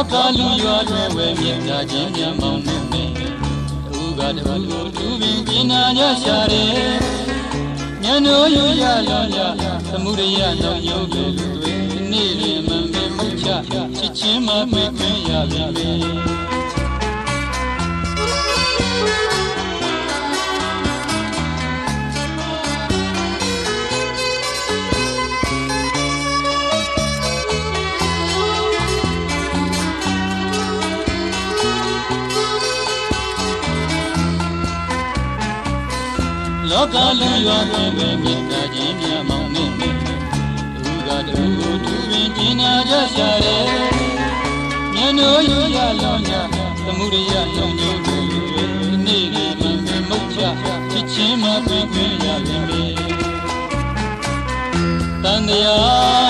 လောကလူရွာတွေဝဲမြတ်တာချင်းများမောင်းနေမယ်တူကတူကိုတူပင်ကျင်နာကြရှာတယ်ညနိုးယူရလောရသမှုရယနောက်ယုတ်တွေလူတွေနေ့လင်မမေမချချစ်ချင်းမမေခွင့်ရပြီ လေလောကလူရွာတွေပဲမြတ်တာချင်းများမောင်းနေမယ်သူကတူကိုတူပင်ကျင်နာကြရှာတယ်ညနိုးယူရလောင်းရသမှုရယလုံညုံတွေနေ့ဒီမှန်ပဲမုတ်ချချစ်ချင်းမပြေခွင့်ရပြီမေတန်တရား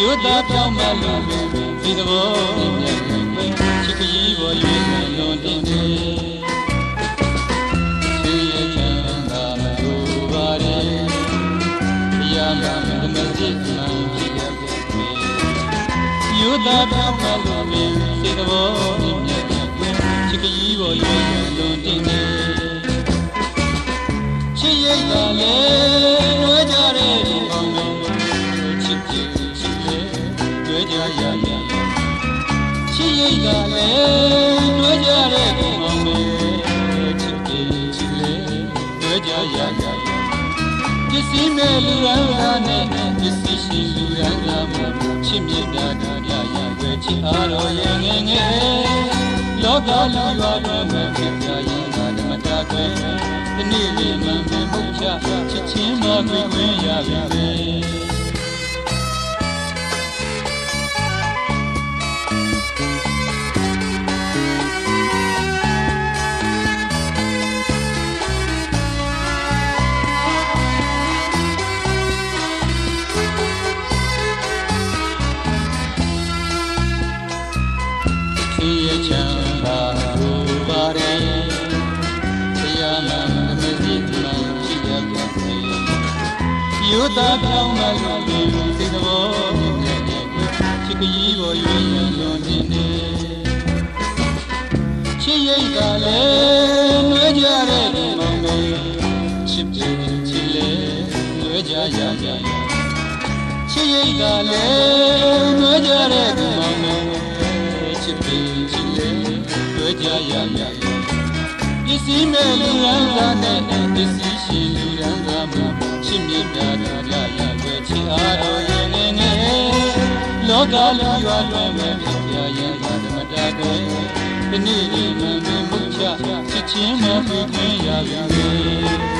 ယုဒပြောင်းမလို့ဒီသဘောမြတ်မြတ်ချစ်ကကြီးပေါ်ရွေးလွန်တင်တယ်စေရချမ်းသာလိုပါရဲ့တရားမှန်ဓမ္မစစ်အမှန်ဖြစ်ရပါစေယုဒပြောင်းမလို့ဒီသဘောမြတ်မြတ်ချစ်ကကြီးပေါ်ရွေးလွန်တင်တယ်ချစ်ရိတ်သာလေ ပစ္စည်းမဲ့လူရန်ကားနဲ့ပစ္စည်းရှိလူရန်ကားမှာချစ်မြတ်တာတရားရွယ်ချစ်အားတော်ရဲ့ငယ်ငယ်လောကလူရွာတော်မှာဖြစ်ကြရင်ဓမ္မတာကွယ်ဒီနေ့လေးမှန်ပဲမုတ်ချချစ်ချင်းမခွင့်ခွင့်ရပြီ ယုဒပြောင်းမလို့စိတ်တော်မြတ်တဲ့ချစ်ကကြီးပေါ်ရွေးရလွန်တင်နေချစ်ရိတ်ကလည်းနှွဲကြတဲ့ဒီမောင်မေချစ်ပြချစ်လေနှွဲကြရရချစ်ရိတ်ကလည်းနှွဲကြတဲ့ဒီမောင်မေချစ်ပြချစ်လေနှွဲကြရရပစ္စည်းမဲ့လူရန်ကားနဲ့ပစ္စည်းရှိလူရန်ကားမှာ ချစ်မြတ်တာတရားရရွယ်ချစ်အားတော်ရဲ့ငယ်ငယ်လောကလူရွာတွင်ပဲဖြစ်ပြရဲ့ဓမ္မတာတွေဒီနေ့ဒီမှန်မှန်မှုချချစ်ချင်းမဖွင့်ခွင့်ရပြီ